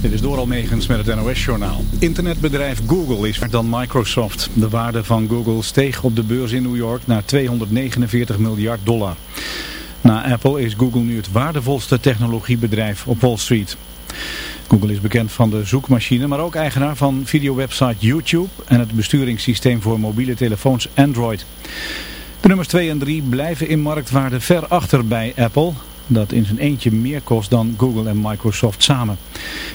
Dit is Doral Megens met het NOS-journaal. Internetbedrijf Google is meer dan Microsoft. De waarde van Google steeg op de beurs in New York naar 249 miljard dollar. Na Apple is Google nu het waardevolste technologiebedrijf op Wall Street. Google is bekend van de zoekmachine, maar ook eigenaar van videowebsite YouTube en het besturingssysteem voor mobiele telefoons Android. De nummers 2 en 3 blijven in marktwaarde ver achter bij Apple dat in zijn eentje meer kost dan Google en Microsoft samen.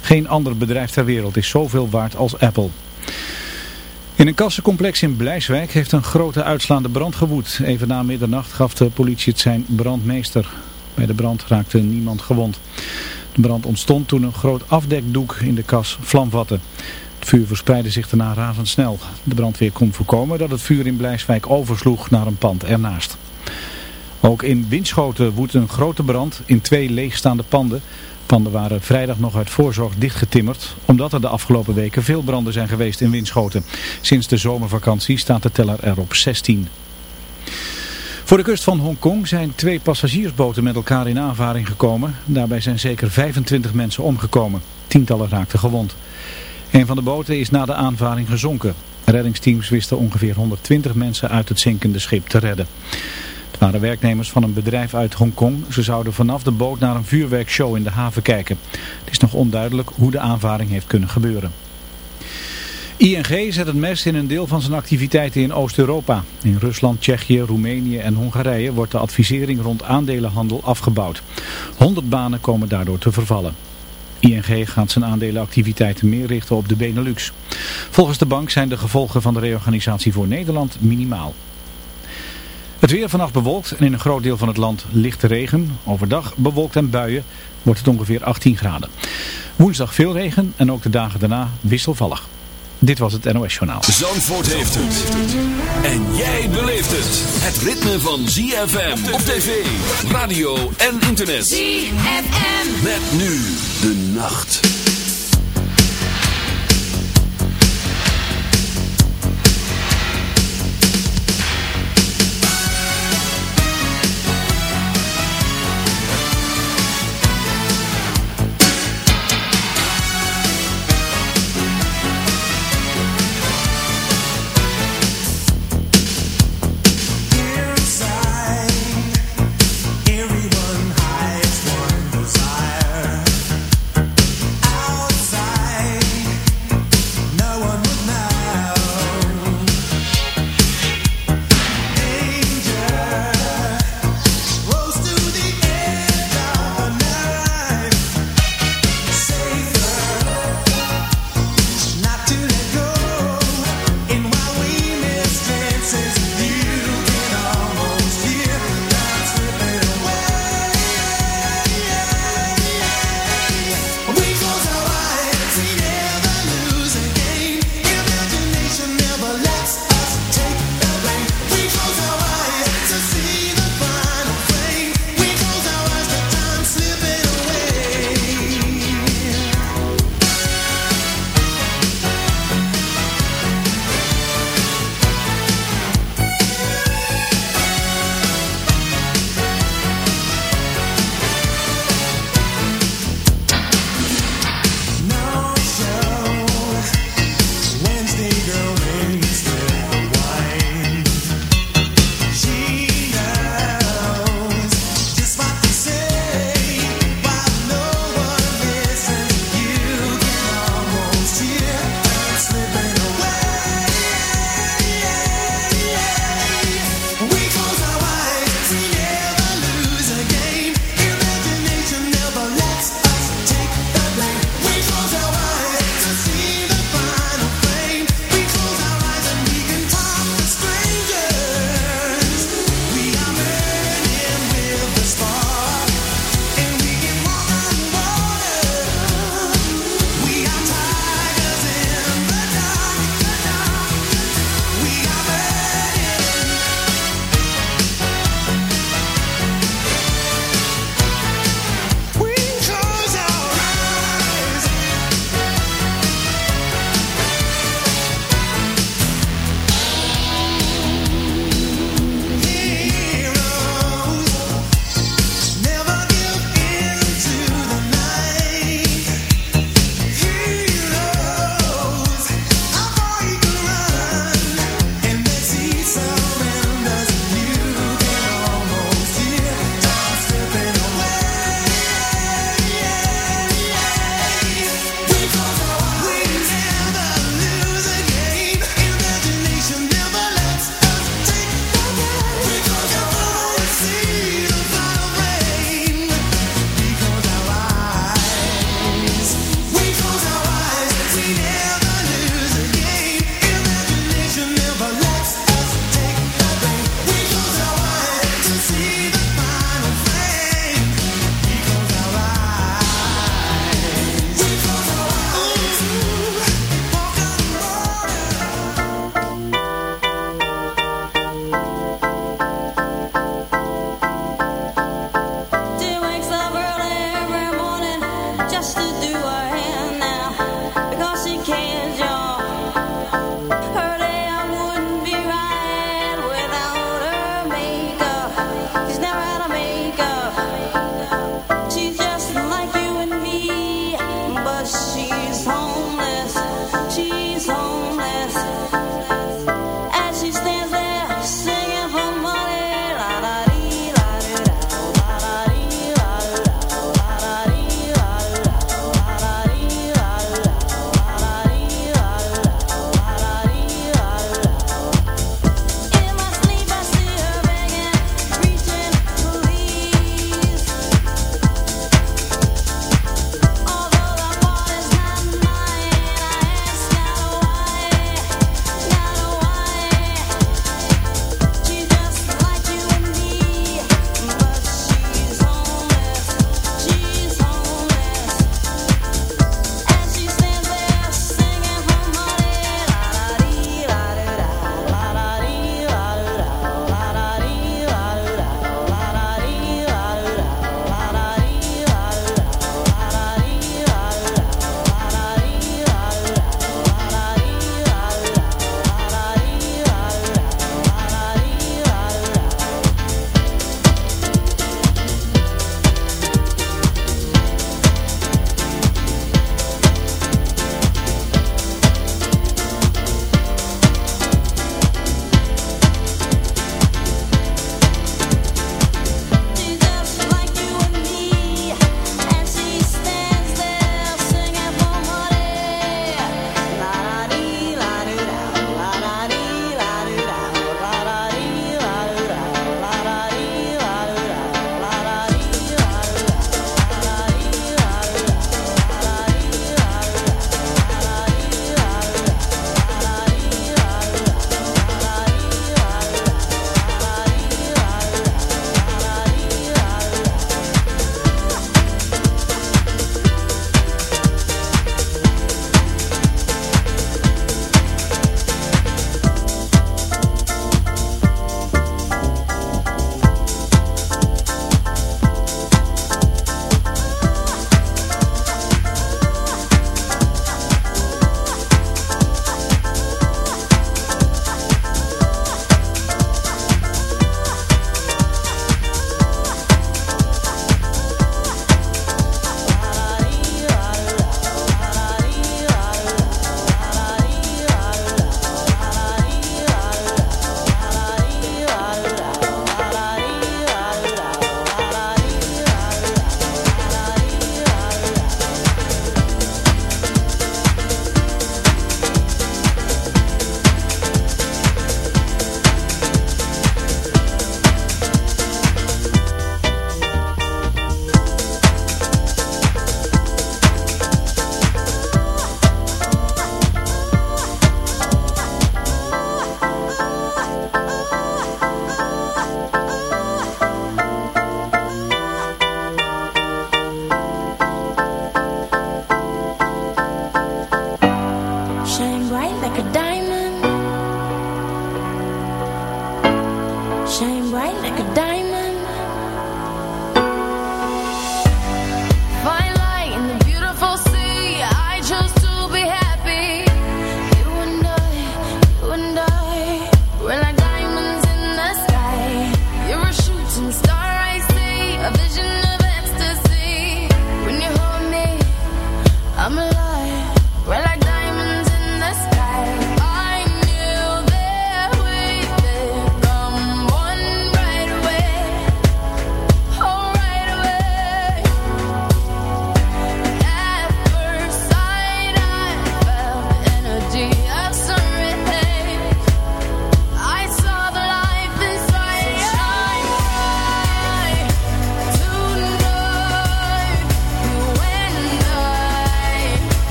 Geen ander bedrijf ter wereld is zoveel waard als Apple. In een kassencomplex in Blijswijk heeft een grote uitslaande brand gewoed. Even na middernacht gaf de politie het zijn brandmeester. Bij de brand raakte niemand gewond. De brand ontstond toen een groot afdekdoek in de kas vlam vatte. Het vuur verspreidde zich daarna razendsnel. De brandweer kon voorkomen dat het vuur in Blijswijk oversloeg naar een pand ernaast. Ook in Winschoten woedt een grote brand in twee leegstaande panden. Panden waren vrijdag nog uit voorzorg dichtgetimmerd, omdat er de afgelopen weken veel branden zijn geweest in Winschoten. Sinds de zomervakantie staat de teller er op 16. Voor de kust van Hongkong zijn twee passagiersboten met elkaar in aanvaring gekomen. Daarbij zijn zeker 25 mensen omgekomen. Tientallen raakten gewond. Een van de boten is na de aanvaring gezonken. Reddingsteams wisten ongeveer 120 mensen uit het zinkende schip te redden waren werknemers van een bedrijf uit Hongkong. Ze zouden vanaf de boot naar een vuurwerkshow in de haven kijken. Het is nog onduidelijk hoe de aanvaring heeft kunnen gebeuren. ING zet het mes in een deel van zijn activiteiten in Oost-Europa. In Rusland, Tsjechië, Roemenië en Hongarije wordt de advisering rond aandelenhandel afgebouwd. 100 banen komen daardoor te vervallen. ING gaat zijn aandelenactiviteiten meer richten op de Benelux. Volgens de bank zijn de gevolgen van de reorganisatie voor Nederland minimaal. Het weer vannacht bewolkt en in een groot deel van het land lichte regen. Overdag bewolkt en buien wordt het ongeveer 18 graden. Woensdag veel regen en ook de dagen daarna wisselvallig. Dit was het NOS Journaal. Zandvoort heeft het. En jij beleeft het. Het ritme van ZFM op tv, radio en internet. ZFM. Met nu de nacht.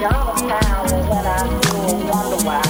y'all power when I do and wonder why.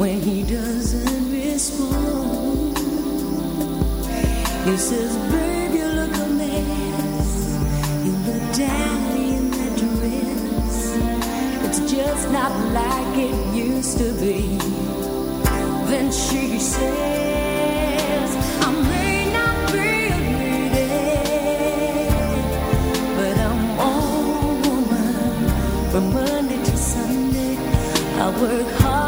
when he doesn't respond. He says, Babe, you look a mess. You look in that dress. It's just not like it used to be. Then she says, I may not be a but I'm all woman. From Monday to Sunday, I work hard.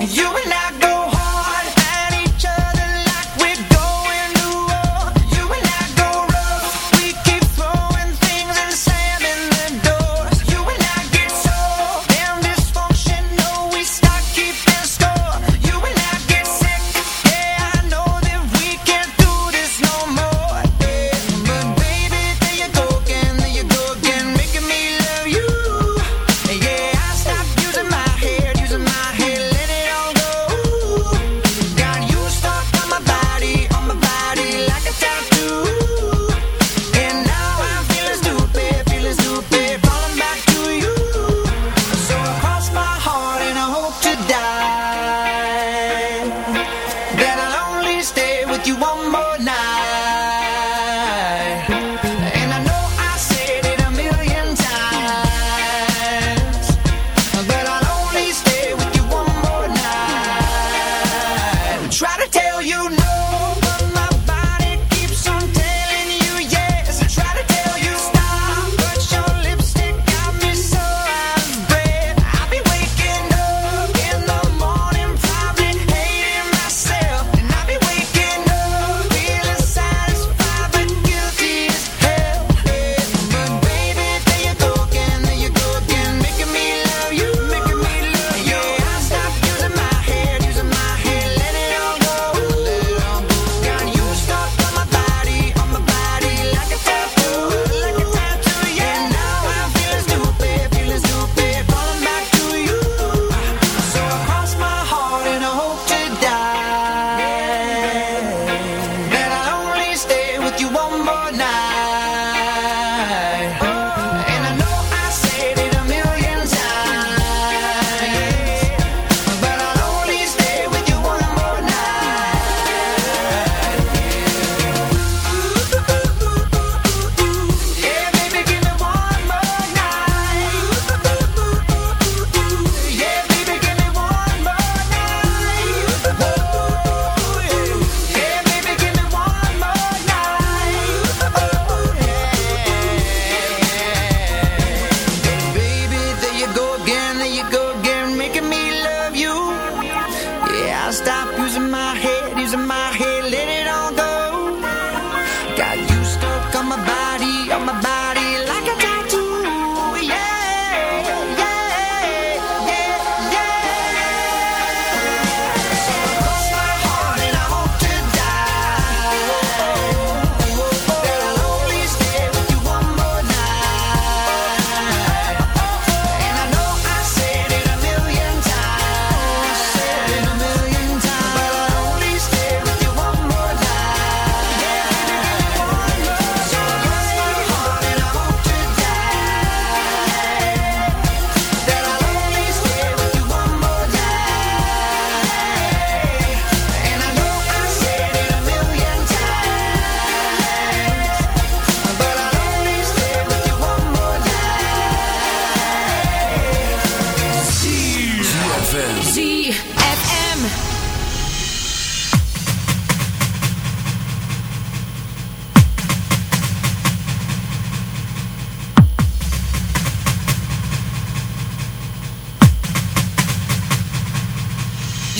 You and I.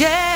Yeah.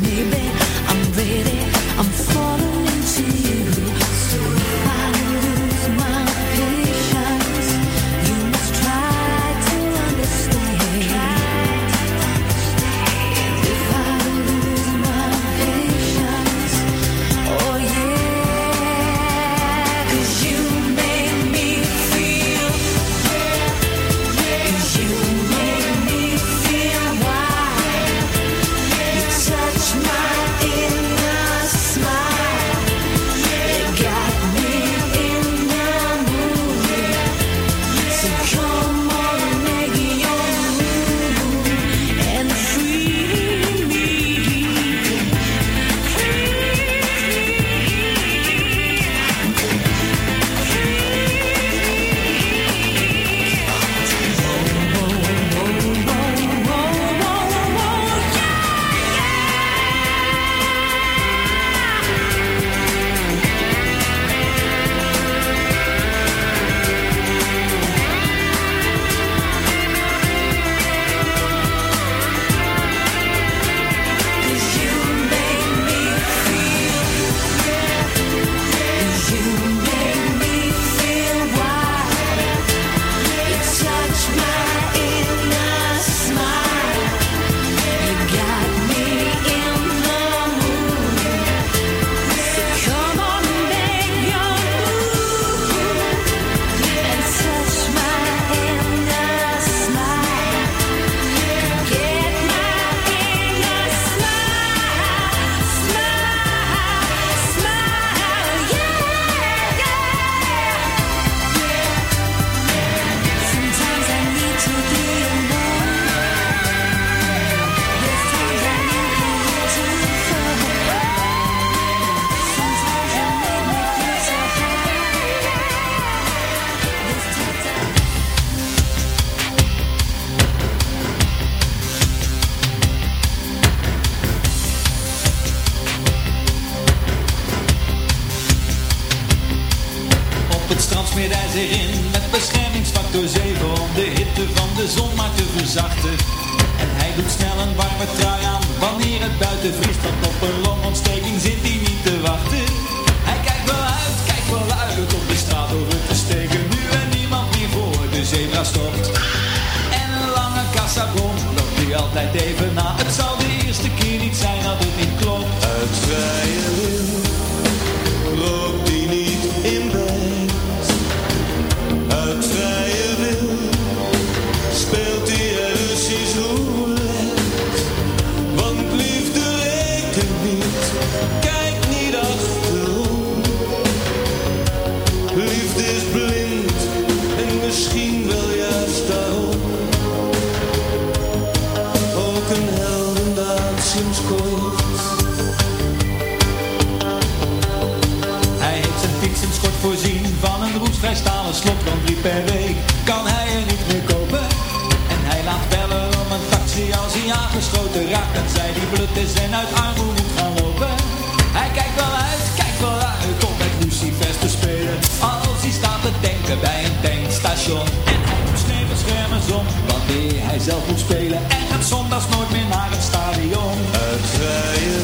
Maybe I'm ready, I'm falling.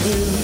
you.